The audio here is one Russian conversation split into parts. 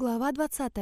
Глава 20.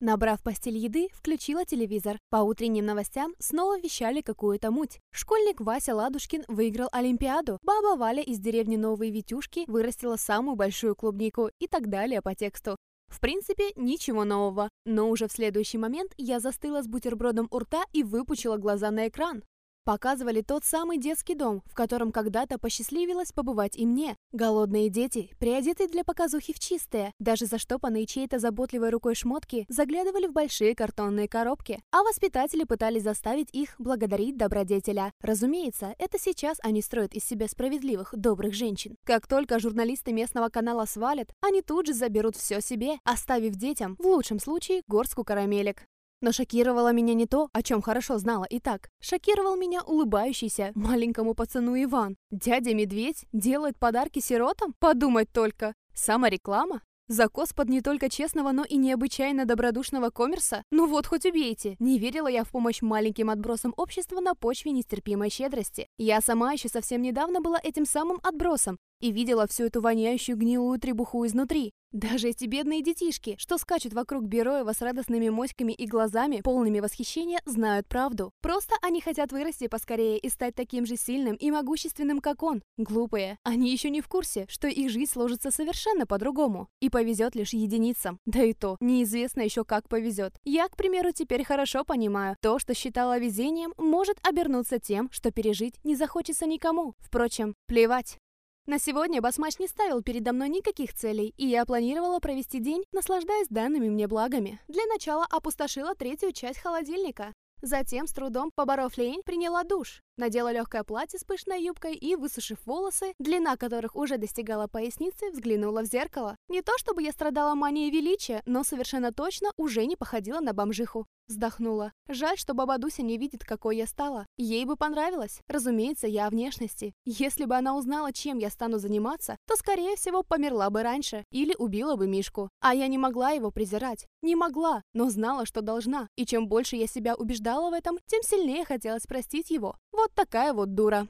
Набрав постель еды, включила телевизор. По утренним новостям снова вещали какую-то муть. Школьник Вася Ладушкин выиграл Олимпиаду. Баба Валя из деревни Новые Витюшки вырастила самую большую клубнику и так далее по тексту. В принципе, ничего нового. Но уже в следующий момент я застыла с бутербродом у рта и выпучила глаза на экран. Показывали тот самый детский дом, в котором когда-то посчастливилось побывать и мне. Голодные дети, приодетые для показухи в чистые, даже заштопанные чьей-то заботливой рукой шмотки, заглядывали в большие картонные коробки, а воспитатели пытались заставить их благодарить добродетеля. Разумеется, это сейчас они строят из себя справедливых, добрых женщин. Как только журналисты местного канала свалят, они тут же заберут все себе, оставив детям, в лучшем случае, горстку карамелек. Но шокировало меня не то, о чем хорошо знала и так. Шокировал меня улыбающийся маленькому пацану Иван. Дядя Медведь делает подарки сиротам? Подумать только. Самореклама? Закос под не только честного, но и необычайно добродушного коммерса? Ну вот, хоть убейте. Не верила я в помощь маленьким отбросам общества на почве нестерпимой щедрости. Я сама еще совсем недавно была этим самым отбросом и видела всю эту воняющую гнилую требуху изнутри. Даже эти бедные детишки, что скачут вокруг Бероева с радостными моськами и глазами, полными восхищения, знают правду. Просто они хотят вырасти поскорее и стать таким же сильным и могущественным, как он. Глупые. Они еще не в курсе, что их жизнь сложится совершенно по-другому. И повезет лишь единицам. Да и то, неизвестно еще как повезет. Я, к примеру, теперь хорошо понимаю, то, что считала везением, может обернуться тем, что пережить не захочется никому. Впрочем, плевать. На сегодня Басмач не ставил передо мной никаких целей, и я планировала провести день, наслаждаясь данными мне благами. Для начала опустошила третью часть холодильника. Затем, с трудом поборов лень, приняла душ. Надела легкое платье с пышной юбкой и, высушив волосы, длина которых уже достигала поясницы, взглянула в зеркало. Не то чтобы я страдала манией величия, но совершенно точно уже не походила на бомжиху. Вздохнула. Жаль, что баба Дуся не видит, какой я стала. Ей бы понравилось. Разумеется, я о внешности. Если бы она узнала, чем я стану заниматься, то, скорее всего, померла бы раньше или убила бы Мишку. А я не могла его презирать. Не могла, но знала, что должна. И чем больше я себя убеждала в этом, тем сильнее хотелось простить его. Вот такая вот дура.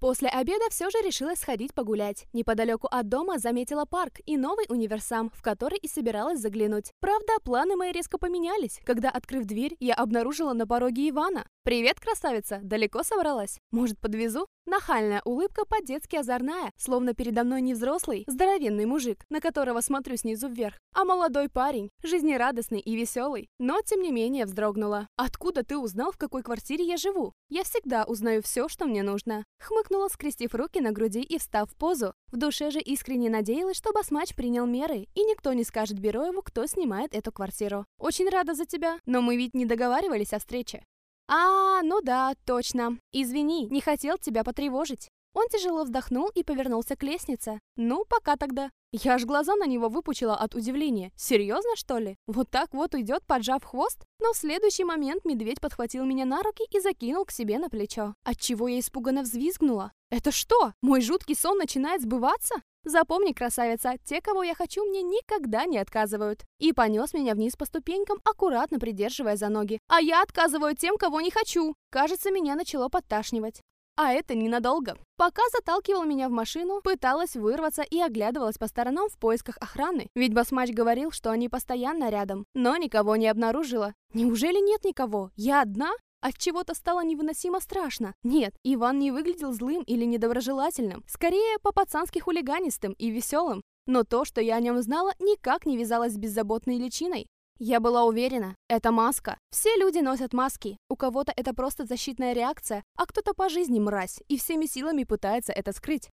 После обеда все же решила сходить погулять. Неподалеку от дома заметила парк и новый универсам, в который и собиралась заглянуть. Правда, планы мои резко поменялись, когда, открыв дверь, я обнаружила на пороге Ивана. «Привет, красавица! Далеко собралась? Может, подвезу?» Нахальная улыбка по-детски озорная, словно передо мной не взрослый, здоровенный мужик, на которого смотрю снизу вверх, а молодой парень, жизнерадостный и веселый. Но, тем не менее, вздрогнула. «Откуда ты узнал, в какой квартире я живу? Я всегда узнаю все, что мне нужно». Хмыкнула, скрестив руки на груди и встав в позу. В душе же искренне надеялась, что басмач принял меры, и никто не скажет Бероеву, кто снимает эту квартиру. «Очень рада за тебя, но мы ведь не договаривались о встрече». «А, ну да, точно. Извини, не хотел тебя потревожить». Он тяжело вздохнул и повернулся к лестнице. «Ну, пока тогда». Я аж глаза на него выпучила от удивления. Серьезно, что ли? Вот так вот уйдет, поджав хвост? Но в следующий момент медведь подхватил меня на руки и закинул к себе на плечо. Отчего я испуганно взвизгнула. «Это что? Мой жуткий сон начинает сбываться?» Запомни, красавица, те, кого я хочу, мне никогда не отказывают. И понес меня вниз по ступенькам, аккуратно придерживая за ноги. А я отказываю тем, кого не хочу. Кажется, меня начало подташнивать. А это ненадолго. Пока заталкивал меня в машину, пыталась вырваться и оглядывалась по сторонам в поисках охраны. Ведь басмач говорил, что они постоянно рядом. Но никого не обнаружила. Неужели нет никого? Я одна? От чего-то стало невыносимо страшно. Нет, Иван не выглядел злым или недоброжелательным, скорее по-пацански хулиганистым и веселым. Но то, что я о нем знала, никак не вязалось с беззаботной личиной. Я была уверена, это маска. Все люди носят маски. У кого-то это просто защитная реакция, а кто-то по жизни мразь и всеми силами пытается это скрыть.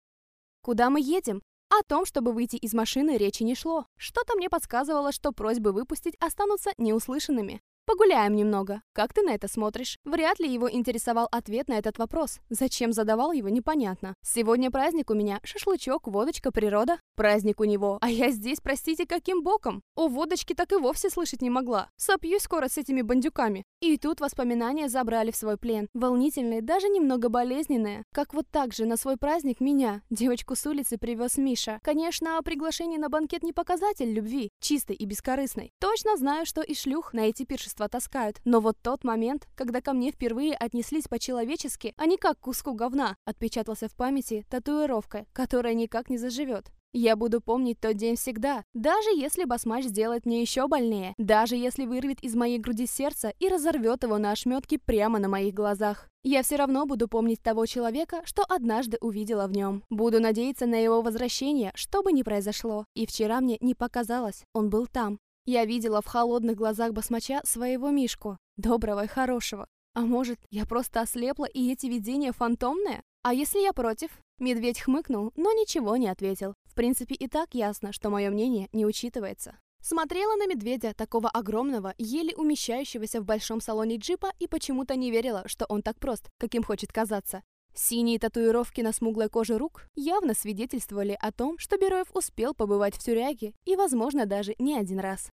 Куда мы едем? О том, чтобы выйти из машины, речи не шло. Что-то мне подсказывало, что просьбы выпустить останутся неуслышанными. Погуляем немного. Как ты на это смотришь? Вряд ли его интересовал ответ на этот вопрос. Зачем задавал его, непонятно. Сегодня праздник у меня. Шашлычок, водочка, природа. Праздник у него. А я здесь, простите, каким боком? О водочке так и вовсе слышать не могла. Сопьюсь скоро с этими бандюками. И тут воспоминания забрали в свой плен. Волнительные, даже немного болезненные. Как вот так же на свой праздник меня, девочку с улицы, привез Миша. Конечно, приглашение на банкет не показатель любви, чистой и бескорыстной. Точно знаю, что и шлюх на эти пиршества общества таскают. Но вот тот момент, когда ко мне впервые отнеслись по-человечески, а не как к куску говна, отпечатался в памяти татуировкой, которая никак не заживет. Я буду помнить тот день всегда, даже если басмач сделает мне еще больнее, даже если вырвет из моей груди сердце и разорвет его на ошметки прямо на моих глазах. Я все равно буду помнить того человека, что однажды увидела в нем. Буду надеяться на его возвращение, что бы ни произошло. И вчера мне не показалось, он был там. Я видела в холодных глазах басмача своего Мишку, доброго и хорошего. А может, я просто ослепла, и эти видения фантомные? А если я против? Медведь хмыкнул, но ничего не ответил. В принципе, и так ясно, что мое мнение не учитывается. Смотрела на медведя, такого огромного, еле умещающегося в большом салоне джипа, и почему-то не верила, что он так прост, каким хочет казаться. Синие татуировки на смуглой коже рук явно свидетельствовали о том, что Бероев успел побывать в тюряге и, возможно, даже не один раз.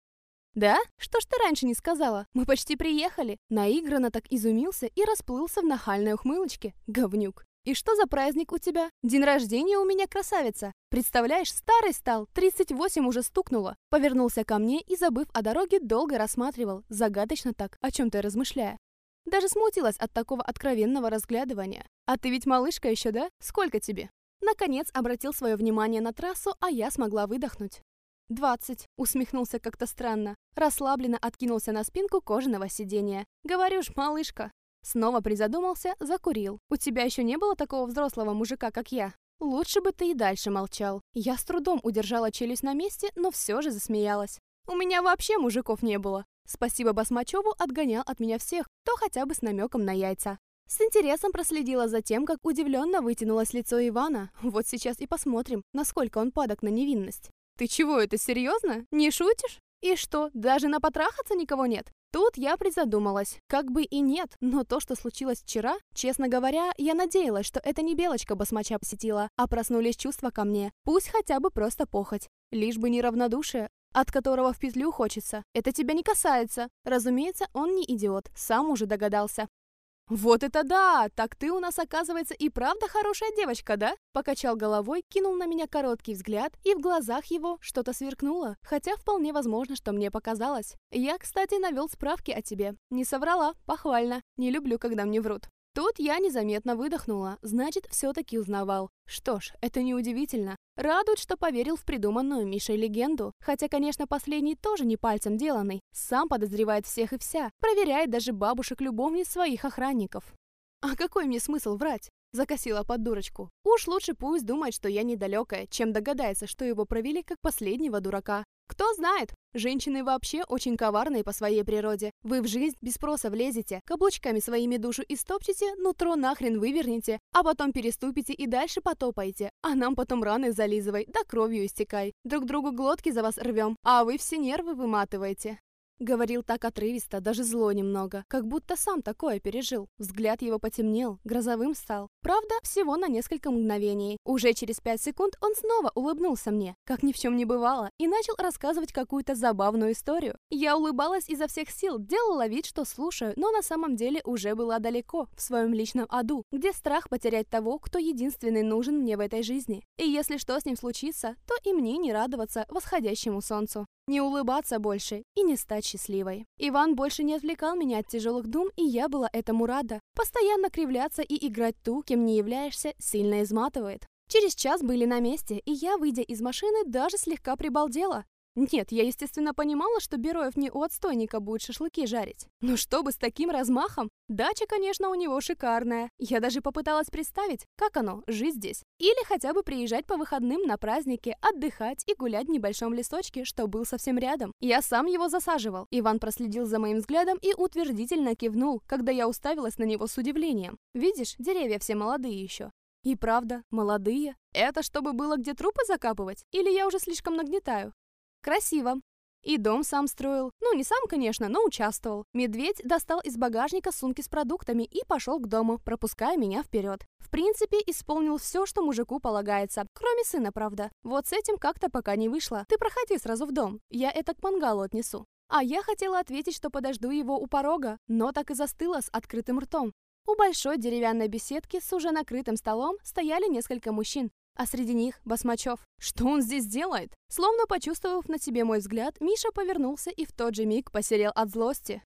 «Да? Что ж ты раньше не сказала? Мы почти приехали!» Наигранно так изумился и расплылся в нахальной ухмылочке. Говнюк. «И что за праздник у тебя? День рождения у меня красавица! Представляешь, старый стал, 38 уже стукнуло!» Повернулся ко мне и, забыв о дороге, долго рассматривал, загадочно так, о чем-то размышляя. Даже смутилась от такого откровенного разглядывания. «А ты ведь малышка еще, да? Сколько тебе?» Наконец обратил свое внимание на трассу, а я смогла выдохнуть. «Двадцать», — усмехнулся как-то странно. Расслабленно откинулся на спинку кожаного сиденья. «Говорю ж, малышка, Снова призадумался, закурил. «У тебя еще не было такого взрослого мужика, как я?» «Лучше бы ты и дальше молчал». Я с трудом удержала челюсть на месте, но все же засмеялась. «У меня вообще мужиков не было. Спасибо Басмачеву отгонял от меня всех, кто хотя бы с намеком на яйца». С интересом проследила за тем, как удивленно вытянулось лицо Ивана. Вот сейчас и посмотрим, насколько он падок на невинность. «Ты чего, это серьезно? Не шутишь? И что, даже на потрахаться никого нет? Тут я призадумалась. Как бы и нет, но то, что случилось вчера, честно говоря, я надеялась, что это не Белочка басмача посетила, а проснулись чувства ко мне. Пусть хотя бы просто похоть. Лишь бы не равнодушие, от которого в петлю хочется. Это тебя не касается. Разумеется, он не идиот, сам уже догадался. «Вот это да! Так ты у нас, оказывается, и правда хорошая девочка, да?» Покачал головой, кинул на меня короткий взгляд, и в глазах его что-то сверкнуло, хотя вполне возможно, что мне показалось. Я, кстати, навел справки о тебе. Не соврала, похвально. Не люблю, когда мне врут. Тут я незаметно выдохнула, значит, все-таки узнавал. Что ж, это неудивительно. Радует, что поверил в придуманную Мишей легенду. Хотя, конечно, последний тоже не пальцем деланный. Сам подозревает всех и вся. Проверяет даже бабушек-любовниц своих охранников. А какой мне смысл врать? Закосила под дурочку. Уж лучше пусть думает, что я недалекая, чем догадается, что его провели как последнего дурака. Кто знает, женщины вообще очень коварные по своей природе. Вы в жизнь без спроса влезете, каблучками своими душу истопчете, нутро нахрен вывернете, а потом переступите и дальше потопаете. А нам потом раны зализывай, да кровью истекай. Друг другу глотки за вас рвем, а вы все нервы выматываете. Говорил так отрывисто, даже зло немного, как будто сам такое пережил. Взгляд его потемнел, грозовым стал. Правда, всего на несколько мгновений. Уже через пять секунд он снова улыбнулся мне, как ни в чем не бывало, и начал рассказывать какую-то забавную историю. Я улыбалась изо всех сил, делала вид, что слушаю, но на самом деле уже была далеко, в своем личном аду, где страх потерять того, кто единственный нужен мне в этой жизни. И если что с ним случится, то и мне не радоваться восходящему солнцу. Не улыбаться больше и не стать счастливой. Иван больше не отвлекал меня от тяжелых дум, и я была этому рада. Постоянно кривляться и играть ту, кем не являешься, сильно изматывает. Через час были на месте, и я, выйдя из машины, даже слегка прибалдела. Нет, я, естественно, понимала, что Бероев не у отстойника будет шашлыки жарить. Но чтобы с таким размахом? Дача, конечно, у него шикарная. Я даже попыталась представить, как оно, жить здесь. Или хотя бы приезжать по выходным на праздники, отдыхать и гулять в небольшом лесочке, что был совсем рядом. Я сам его засаживал. Иван проследил за моим взглядом и утвердительно кивнул, когда я уставилась на него с удивлением. Видишь, деревья все молодые еще. И правда, молодые. Это чтобы было где трупы закапывать? Или я уже слишком нагнетаю? Красиво. И дом сам строил. Ну, не сам, конечно, но участвовал. Медведь достал из багажника сумки с продуктами и пошел к дому, пропуская меня вперед. В принципе, исполнил все, что мужику полагается. Кроме сына, правда. Вот с этим как-то пока не вышло. Ты проходи сразу в дом. Я это к мангалу отнесу. А я хотела ответить, что подожду его у порога, но так и застыла с открытым ртом. У большой деревянной беседки с уже накрытым столом стояли несколько мужчин а среди них Басмачев. Что он здесь делает? Словно почувствовав на себе мой взгляд, Миша повернулся и в тот же миг посерел от злости.